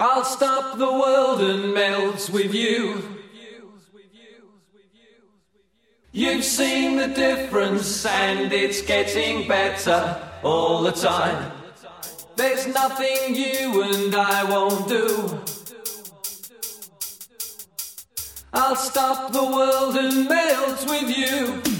I'll stop the world and melt with you. You've seen the difference and it's getting better all the time. There's nothing you and I won't do. I'll stop the world and melt with you.